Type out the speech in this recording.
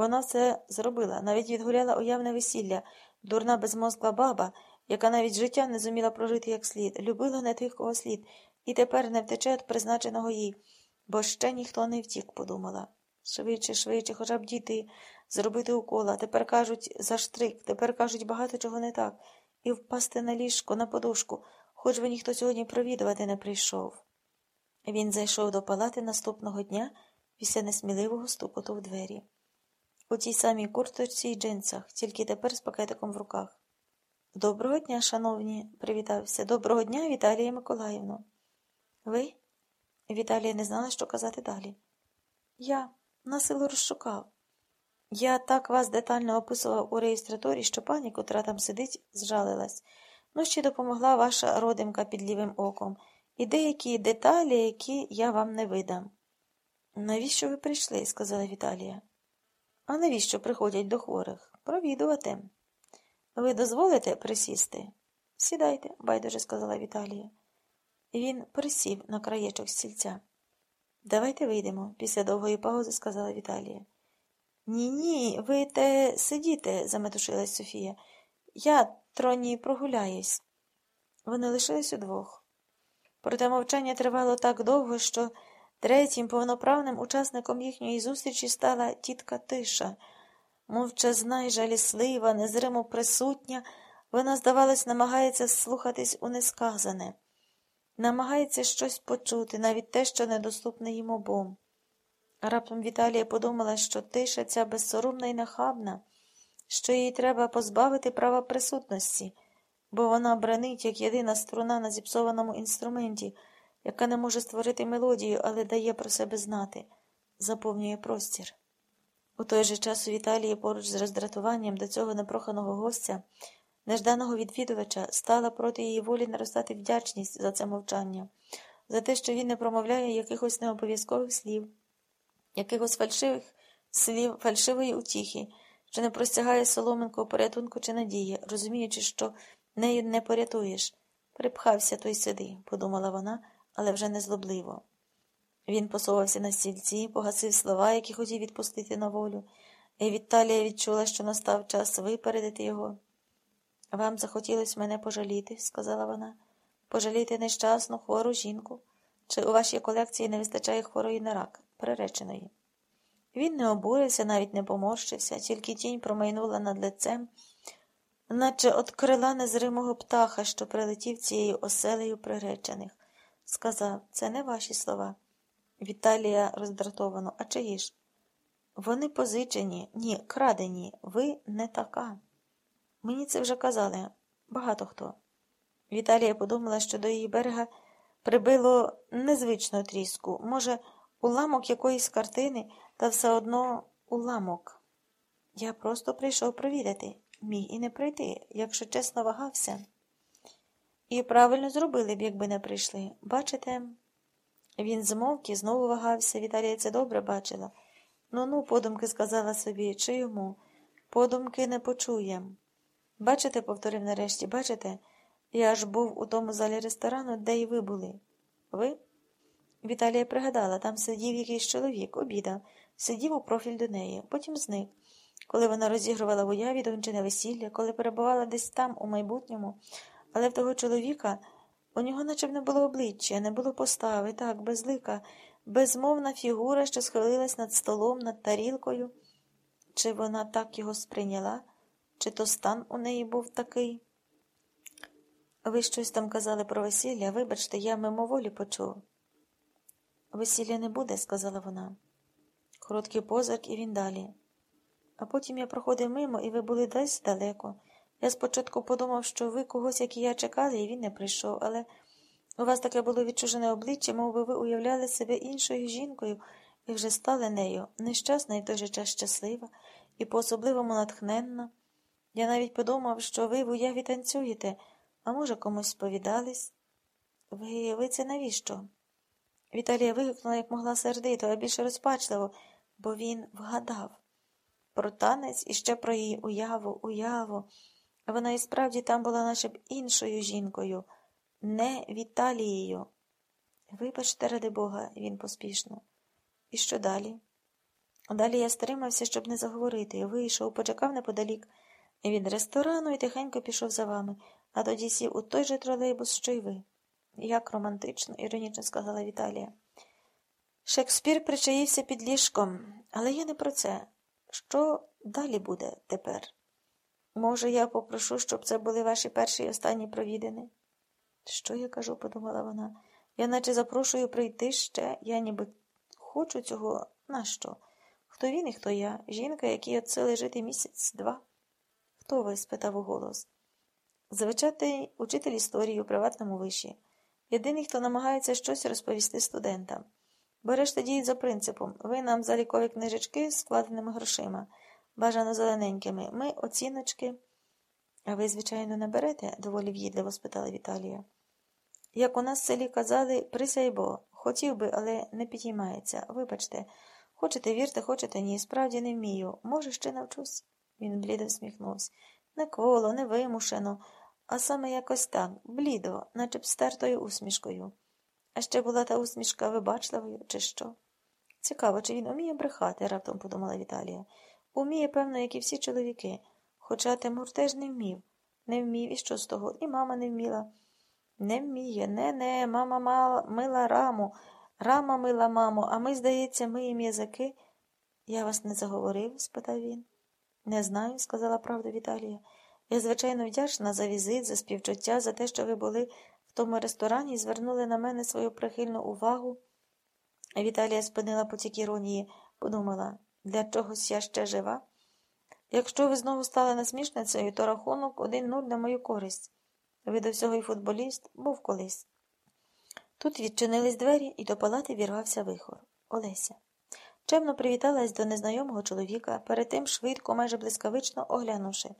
Вона все зробила, навіть відгуляла уявне весілля, дурна безмозкла баба, яка навіть життя не зуміла прожити як слід, любила не тих, кого слід, і тепер не втече від призначеного їй, бо ще ніхто не втік, подумала. Швидше, швидше, хоча б діти, зробити укола. Тепер кажуть за штрик, тепер кажуть багато чого не так, і впасти на ліжко, на подушку, хоч би ніхто сьогодні провідувати не прийшов. Він зайшов до палати наступного дня після несміливого стукоту в двері. У тій самій курточці й джинсах, тільки тепер з пакетиком в руках. Доброго дня, шановні, привітався. Доброго дня, Віталія Миколаївно. Ви? Віталія не знала, що казати далі. Я насилу розшукав. Я так вас детально описував у реєстратурі, що пані, котра там сидить, зжалилась. Ну, ще допомогла ваша родимка під лівим оком, і деякі деталі, які я вам не видам. Навіщо ви прийшли? сказала Віталія. А навіщо приходять до хворих? Провідувати. Ви дозволите присісти? Сідайте, байдуже сказала Віталія. Він присів на краєчок стільця. Давайте вийдемо, після довгої паузи сказала Віталія. Ні, ні, ви те сидіте, заметушилась Софія. Я троні прогуляюсь. Вони лишились удвох. Проте мовчання тривало так довго, що третім повноправним учасником їхньої зустрічі стала тітка Тиша. Мовчазна й жаліслива, незримо присутня, вона, здавалось, намагається слухатись у несказане, намагається щось почути, навіть те, що недоступне їм обом. Раптом Віталія подумала, що тиша ця безсоромна і нахабна, що їй треба позбавити права присутності, бо вона бранить, як єдина струна на зіпсованому інструменті, яка не може створити мелодію, але дає про себе знати, заповнює простір. У той же час у Віталії поруч з роздратуванням до цього непроханого гостя, нежданого відвідувача, стала проти її волі наростати вдячність за це мовчання, за те, що він не промовляє якихось необов'язкових слів, якихось фальшивих слів, фальшивої утіхи, що не простягає соломинку порятунку чи надії, розуміючи, що нею не порятуєш. Припхався той сиди, подумала вона, але вже незлобливо. Він посувався на стільці, погасив слова, які хотів відпустити на волю, і Віталія відчула, що настав час випередити його. Вам захотілося мене пожаліти, сказала вона, пожаліти нещасну, хвору жінку, чи у вашій колекції не вистачає хворої на рак, приреченої. Він не обурився, навіть не поморщився, тільки тінь промайнула над лицем, наче от крила незримого птаха, що прилетів цією оселею приречених. Сказав, це не ваші слова. Віталія роздратовано. А чиї ж? Вони позичені, ні, крадені, ви не така. Мені це вже казали багато хто. Віталія подумала, що до її берега прибило незвичну тріску, може, уламок якоїсь картини, та все одно уламок. Я просто прийшов провідати, міг і не прийти, якщо чесно вагався. І правильно зробили б, якби не прийшли. Бачите? Він змовк і знову вагався. Віталія це добре бачила. Ну ну, подумки сказала собі, чи йому. Подумки не почуєм. Бачите, повторив нарешті, бачите, я ж був у тому залі ресторану, де й ви були. Ви? Віталія пригадала, там сидів якийсь чоловік, обідав, сидів у профіль до неї, потім зник. Коли вона розігрувала в уяві дончине весілля, коли перебувала десь там, у майбутньому, але в того чоловіка. У нього наче б не було обличчя, не було постави, так, безлика, безмовна фігура, що схилилась над столом, над тарілкою. Чи вона так його сприйняла, чи то стан у неї був такий? Ви щось там казали про весілля, вибачте, я мимоволі почув. Весілля не буде, сказала вона. Короткий позирк, і він далі. А потім я проходив мимо, і ви були десь далеко. Я спочатку подумав, що ви когось, як і я чекали, і він не прийшов, але у вас таке було відчужене обличчя, мов би ви уявляли себе іншою жінкою і вже стали нею, нещасна і той же час щаслива, і по особливому натхненна. Я навіть подумав, що ви в уяві танцюєте, а може, комусь сповідались. Ви ви це навіщо? Віталія вигукнула, як могла сердито, а більше розпачливо, бо він вгадав. Про танець і ще про її уяву, уяву. Вона і справді там була наче б іншою жінкою, не Віталією. Вибачте, ради Бога, він поспішно. І що далі? Далі я стримався, щоб не заговорити, вийшов, почекав неподалік від ресторану і тихенько пішов за вами, а тоді сів у той же тролейбус, що й ви. Як романтично, іронічно сказала Віталія. Шекспір причаївся під ліжком, але я не про це. Що далі буде тепер? Може, я попрошу, щоб це були ваші перші і останні провідини? Що я кажу, подумала вона. Я наче запрошую прийти ще, я ніби хочу цього нащо? Хто він і хто я? Жінка, якій от сили жити місяць-два? Хто ви? спитав у голос. Звичайний учитель історії у приватному виші. Єдиний, хто намагається щось розповісти студентам. Бо решта діють за принципом ви нам залікові книжечки з складеними грошима, бажано зелененькими, ми оціночки. А ви, звичайно, не берете? доволі в'їдливо спитала Віталія. Як у нас в селі казали, присяйбо, хотів би, але не підіймається. Вибачте, хочете вірте, хочете ні. Справді не вмію. Може, ще навчусь. Він блідо всміхнувся. Не коло, не вимушено, а саме якось так, блідо, наче б стертою усмішкою. А ще була та усмішка вибачливою, чи що? Цікаво, чи він уміє брехати, раптом подумала Віталія. Уміє, певно, як і всі чоловіки. Хоча Тимур теж не вмів. Не вмів і що з того, і мама не вміла. Не вміє, не, не, мама мала, мила раму, рама мила маму, а ми, здається, миємо язики. Я вас не заговорив? спитав він. Не знаю, сказала правда Віталія. Я, звичайно, вдячна за візит, за співчуття, за те, що ви були в тому ресторані і звернули на мене свою прихильну увагу. Віталія спинила потік іронії, подумала, для чогось я ще жива. Якщо ви знову стали насмішницею, то рахунок один-нуль на мою користь. Ви до всього й футболіст був колись. Тут відчинились двері, і до палати вірвався вихор. Олеся. Чемно привіталась до незнайомого чоловіка, перед тим швидко, майже блискавично оглянувши.